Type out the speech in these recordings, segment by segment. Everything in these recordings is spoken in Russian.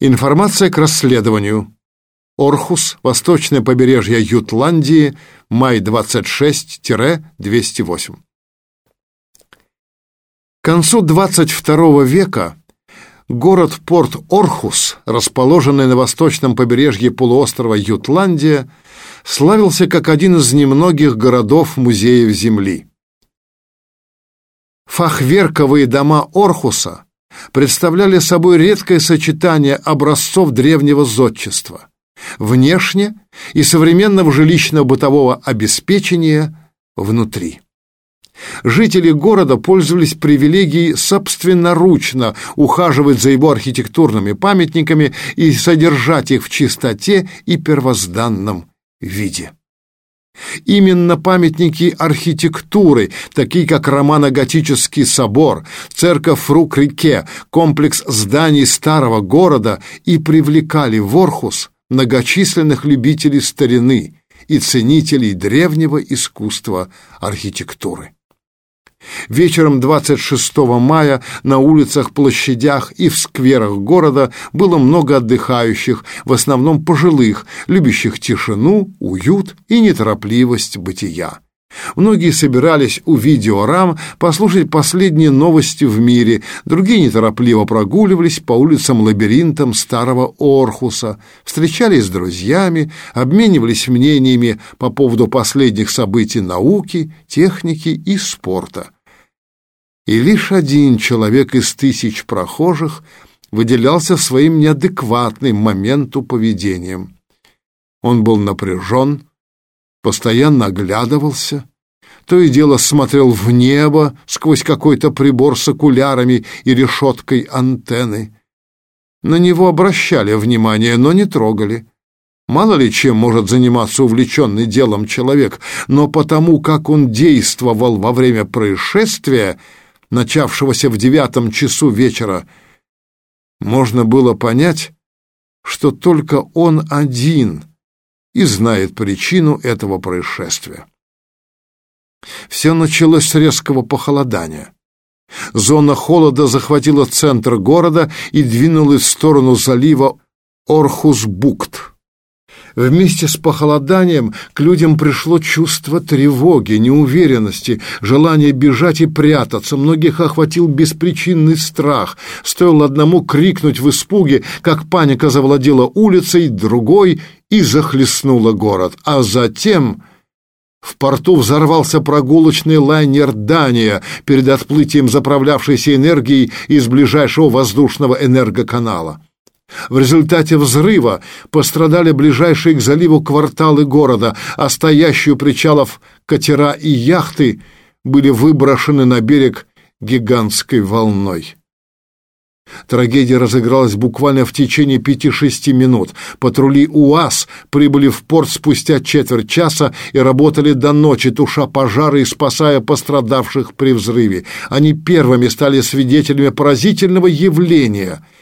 Информация к расследованию. Орхус, восточное побережье Ютландии, май 26-208. К концу 22 века город-порт Орхус, расположенный на восточном побережье полуострова Ютландия, славился как один из немногих городов-музеев Земли. Фахверковые дома Орхуса представляли собой редкое сочетание образцов древнего зодчества, внешне и современного жилищно-бытового обеспечения внутри. Жители города пользовались привилегией собственноручно ухаживать за его архитектурными памятниками и содержать их в чистоте и первозданном виде. Именно памятники архитектуры, такие как романо-готический собор, церковь Фрук-реке, комплекс зданий старого города и привлекали в Орхус многочисленных любителей старины и ценителей древнего искусства архитектуры. Вечером 26 мая на улицах, площадях и в скверах города было много отдыхающих, в основном пожилых, любящих тишину, уют и неторопливость бытия. Многие собирались у видеорам послушать последние новости в мире, другие неторопливо прогуливались по улицам-лабиринтам старого Орхуса, встречались с друзьями, обменивались мнениями по поводу последних событий науки, техники и спорта. И лишь один человек из тысяч прохожих выделялся своим неадекватным моменту поведением. Он был напряжен, постоянно оглядывался, то и дело смотрел в небо сквозь какой-то прибор с окулярами и решеткой антенны. На него обращали внимание, но не трогали. Мало ли чем может заниматься увлеченный делом человек, но потому как он действовал во время происшествия, начавшегося в девятом часу вечера, можно было понять, что только он один и знает причину этого происшествия. Все началось с резкого похолодания. Зона холода захватила центр города и двинулась в сторону залива Орхус-Букт. Вместе с похолоданием к людям пришло чувство тревоги, неуверенности, желание бежать и прятаться. Многих охватил беспричинный страх. Стоило одному крикнуть в испуге, как паника завладела улицей, другой и захлестнула город. А затем... В порту взорвался прогулочный лайнер «Дания», перед отплытием заправлявшийся энергией из ближайшего воздушного энергоканала. В результате взрыва пострадали ближайшие к заливу кварталы города, а стоящие у причалов катера и яхты были выброшены на берег гигантской волной. Трагедия разыгралась буквально в течение пяти-шести минут. Патрули УАЗ прибыли в порт спустя четверть часа и работали до ночи, туша пожары и спасая пострадавших при взрыве. Они первыми стали свидетелями поразительного явления —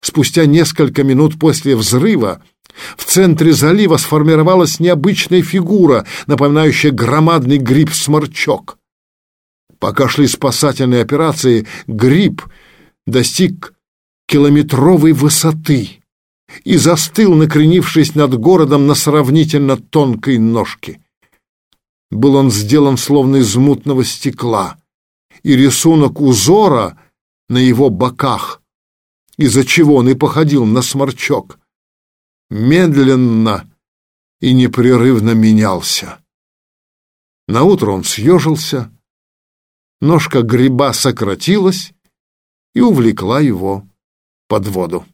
Спустя несколько минут после взрыва в центре залива сформировалась необычная фигура, напоминающая громадный гриб-сморчок. Пока шли спасательные операции, гриб достиг километровой высоты и застыл, накренившись над городом на сравнительно тонкой ножке. Был он сделан словно из мутного стекла, и рисунок узора на его боках из-за чего он и походил на сморчок, медленно и непрерывно менялся. Наутро он съежился, ножка гриба сократилась и увлекла его под воду.